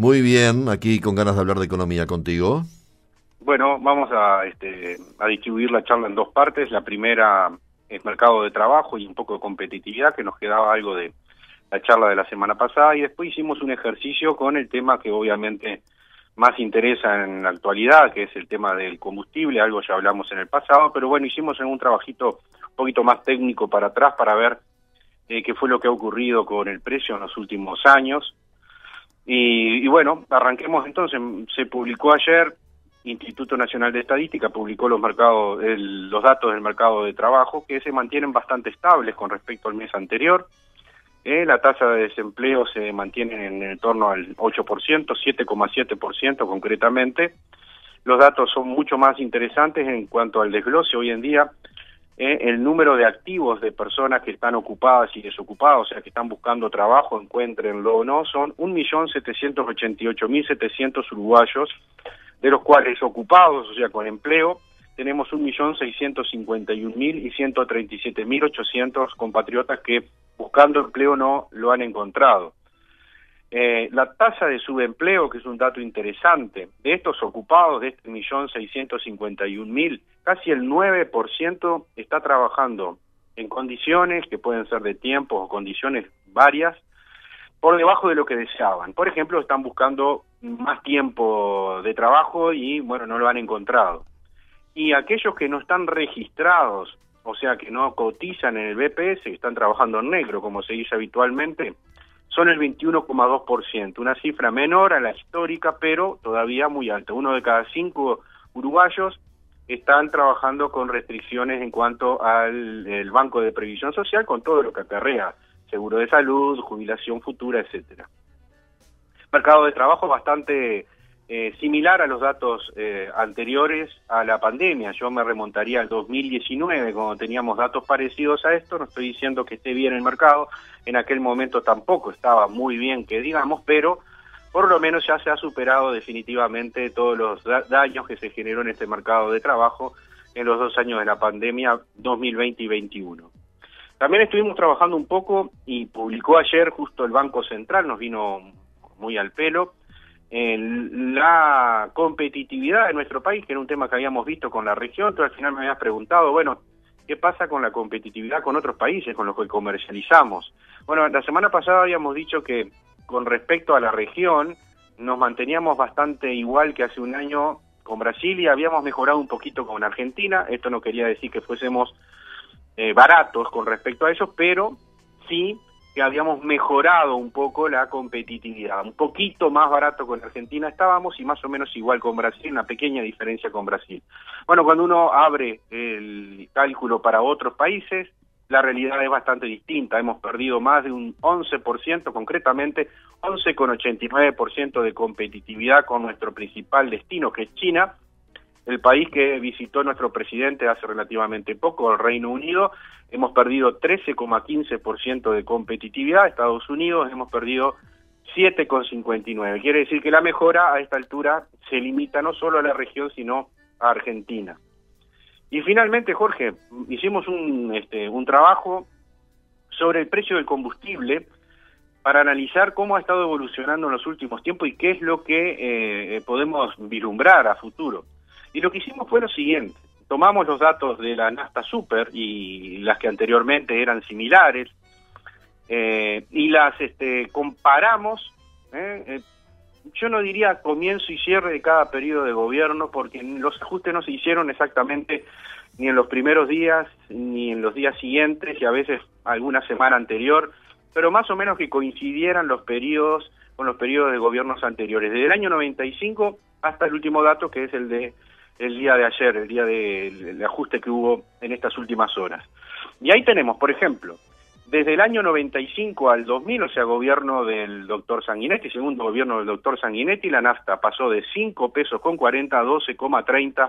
Muy bien, aquí con ganas de hablar de economía contigo. Bueno, vamos a, este, a distribuir la charla en dos partes. La primera es mercado de trabajo y un poco de competitividad, que nos quedaba algo de la charla de la semana pasada, y después hicimos un ejercicio con el tema que obviamente más interesa en la actualidad, que es el tema del combustible, algo ya hablamos en el pasado, pero bueno, hicimos un trabajito un poquito más técnico para atrás para ver eh, qué fue lo que ha ocurrido con el precio en los últimos años, y, bueno, arranquemos entonces. Se publicó ayer, Instituto Nacional de Estadística publicó los mercados, los datos del mercado de trabajo que se mantienen bastante estables con respecto al mes anterior. Eh, la tasa de desempleo se mantiene en, el torno al 8%, 7,7% concretamente. Los datos son mucho más interesantes en cuanto al desglose hoy en día. Eh, el número de activos de personas que están ocupadas y desocupadas, o sea, que están buscando trabajo, encuéntrenlo o no, son 1.788.700 uruguayos, de los cuales ocupados, o sea, con empleo, tenemos 1.651.000 y 137.800 compatriotas que buscando empleo no lo han encontrado. Eh, la tasa de subempleo, que es un dato interesante, de estos ocupados, de este millón seiscientos cincuenta y un mil, casi el 9% está trabajando en condiciones que pueden ser de tiempo o condiciones varias, por debajo de lo que deseaban. Por ejemplo, están buscando más tiempo de trabajo y, bueno, no lo han encontrado. Y aquellos que no están registrados, o sea, que no cotizan en el BPS, están trabajando en negro, como se dice habitualmente, son el 21,2%, una cifra menor a la histórica, pero todavía muy alta. Uno de cada cinco uruguayos están trabajando con restricciones en cuanto al Banco de Previsión Social, con todo lo que acarrea, seguro de salud, jubilación futura, etcétera. Mercado de trabajo bastante eh, similar a los datos eh, anteriores a la pandemia. Yo me remontaría al 2019, cuando teníamos datos parecidos a esto. No estoy diciendo que esté bien el mercado, en aquel momento tampoco estaba muy bien, que digamos, pero por lo menos ya se ha superado definitivamente todos los daños que se generó en este mercado de trabajo en los dos años de la pandemia 2020 y 2021. También estuvimos trabajando un poco y publicó ayer justo el Banco Central, nos vino muy al pelo, en la competitividad de nuestro país, que era un tema que habíamos visto con la región, tú al final me habías preguntado, bueno, ¿qué pasa con la competitividad con otros países con los que comercializamos? Bueno, la semana pasada habíamos dicho que con respecto a la región nos manteníamos bastante igual que hace un año con Brasil y habíamos mejorado un poquito con Argentina, esto no quería decir que fuésemos eh, baratos con respecto a eso, pero sí que habíamos mejorado un poco la competitividad. Un poquito más barato con Argentina estábamos y más o menos igual con Brasil, una pequeña diferencia con Brasil. Bueno, cuando uno abre el cálculo para otros países, la realidad es bastante distinta. Hemos perdido más de un 11%, concretamente 11,89% de competitividad con nuestro principal destino, que es China, el país que visitó nuestro presidente hace relativamente poco, el Reino Unido, hemos perdido 13,15% de competitividad, Estados Unidos hemos perdido 7,59. Quiere decir que la mejora a esta altura se limita no solo a la región, sino a Argentina. Y finalmente, Jorge, hicimos un, este, un trabajo sobre el precio del combustible para analizar cómo ha estado evolucionando en los últimos tiempos y qué es lo que eh, podemos vislumbrar a futuro. Y lo que hicimos fue lo siguiente, tomamos los datos de la Nasta Super y las que anteriormente eran similares eh, y las este, comparamos, eh, eh, yo no diría comienzo y cierre de cada periodo de gobierno porque los ajustes no se hicieron exactamente ni en los primeros días ni en los días siguientes y a veces alguna semana anterior, pero más o menos que coincidieran los periodos con los periodos de gobiernos anteriores, desde el año 95 hasta el último dato que es el de el día de ayer, el día del ajuste que hubo en estas últimas horas. Y ahí tenemos, por ejemplo, Desde el año 95 al 2000, o sea, gobierno del doctor Sanguinetti, segundo gobierno del doctor Sanguinetti, la nafta pasó de 5 pesos con 40 a 12,30,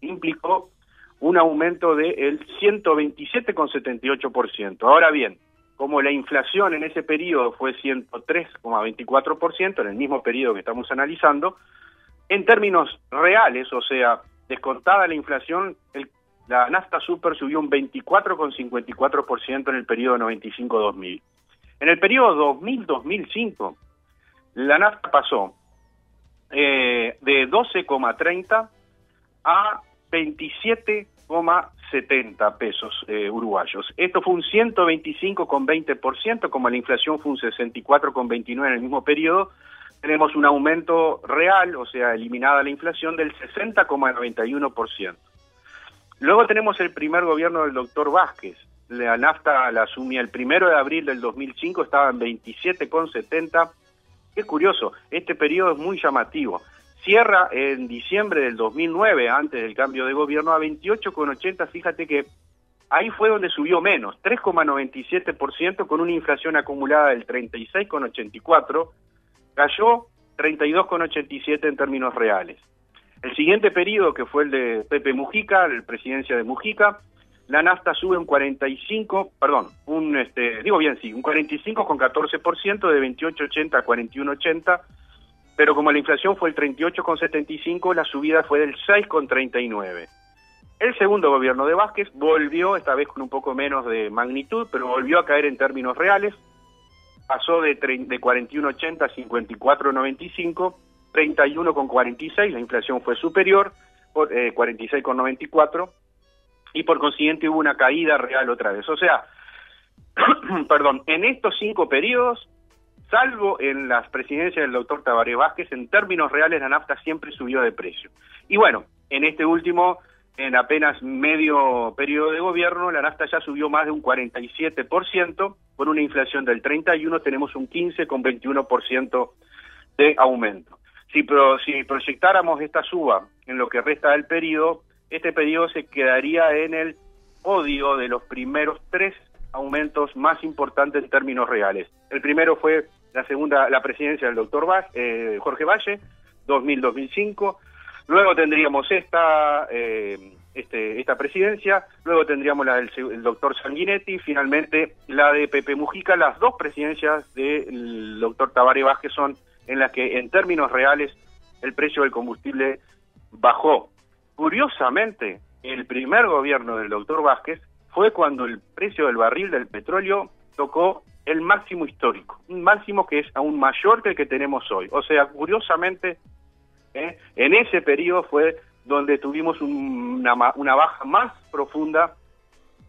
implicó un aumento del 127,78%. Ahora bien, como la inflación en ese periodo fue 103,24%, en el mismo periodo que estamos analizando, en términos reales, o sea, descontada la inflación, el la nafta super subió un 24,54% en el periodo 95-2000. En el periodo 2000-2005, la nafta pasó eh, de 12,30 a 27,70 pesos eh, uruguayos. Esto fue un 125,20%, como la inflación fue un 64,29 en el mismo periodo, tenemos un aumento real, o sea, eliminada la inflación, del 60,91%. Luego tenemos el primer gobierno del doctor Vázquez. La nafta la asumía el primero de abril del 2005, estaba en 27,70. Qué curioso, este periodo es muy llamativo. Cierra en diciembre del 2009, antes del cambio de gobierno, a 28,80. Fíjate que ahí fue donde subió menos, 3,97% con una inflación acumulada del 36,84. Cayó 32,87 en términos reales. El siguiente periodo, que fue el de Pepe Mujica, la presidencia de Mujica, la nafta sube un 45, perdón, un este, digo bien, sí, un 45 con 14% de 28.80 a 41.80, pero como la inflación fue el 38,75, la subida fue del 6,39. El segundo gobierno de Vázquez volvió, esta vez con un poco menos de magnitud, pero volvió a caer en términos reales, pasó de, de 41,80 a 54,95 31,46, la inflación fue superior, por, eh, 46,94, y por consiguiente hubo una caída real otra vez. O sea, perdón, en estos cinco periodos, salvo en las presidencias del doctor Tabaré Vázquez, en términos reales la nafta siempre subió de precio. Y bueno, en este último, en apenas medio periodo de gobierno, la nafta ya subió más de un 47%, con una inflación del 31 tenemos un 15,21% de aumento. Si, si proyectáramos esta suba en lo que resta del periodo, este periodo se quedaría en el podio de los primeros tres aumentos más importantes en términos reales. El primero fue la segunda, la presidencia del doctor eh, Jorge Valle, 2000-2005. Luego tendríamos esta, eh, este, esta presidencia, luego tendríamos la del doctor Sanguinetti, finalmente la de Pepe Mujica. Las dos presidencias del doctor Tabaré Vázquez son en la que en términos reales el precio del combustible bajó. Curiosamente, el primer gobierno del doctor Vázquez fue cuando el precio del barril del petróleo tocó el máximo histórico, un máximo que es aún mayor que el que tenemos hoy. O sea, curiosamente, ¿eh? en ese periodo fue donde tuvimos una, una baja más profunda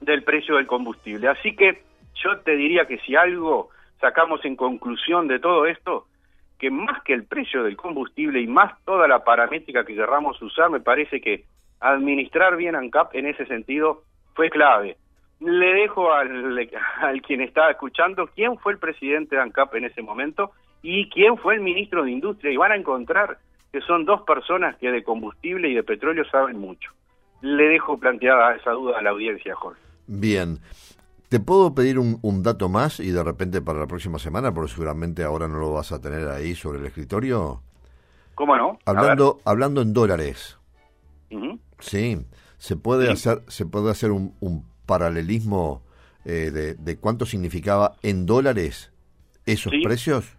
del precio del combustible. Así que yo te diría que si algo sacamos en conclusión de todo esto, que más que el precio del combustible y más toda la paramétrica que querramos usar, me parece que administrar bien ANCAP en ese sentido fue clave. Le dejo al, al quien está escuchando quién fue el presidente de ANCAP en ese momento y quién fue el ministro de Industria y van a encontrar que son dos personas que de combustible y de petróleo saben mucho. Le dejo planteada esa duda a la audiencia, Jorge. Bien. ¿Te puedo pedir un, dato más y de repente para la próxima semana, porque seguramente ahora no lo vas a tener ahí sobre el escritorio? ¿Cómo no? Hablando, hablando en dólares. Sí, se puede hacer, se puede hacer un, paralelismo eh, de, de, cuánto significaba en dólares esos precios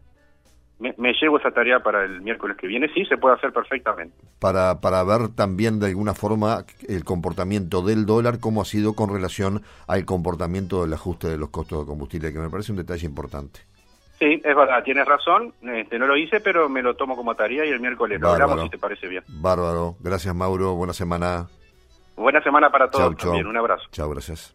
me, llevo esa tarea para el miércoles que viene, sí, se puede hacer perfectamente. Para, para ver también de alguna forma el comportamiento del dólar, cómo ha sido con relación al comportamiento del ajuste de los costos de combustible, que me parece un detalle importante. Sí, es verdad, tienes razón, este, no lo hice, pero me lo tomo como tarea y el miércoles lo hablamos si te parece bien. Bárbaro, gracias Mauro, buena semana. Buena semana para todos también, un abrazo. Chao, gracias.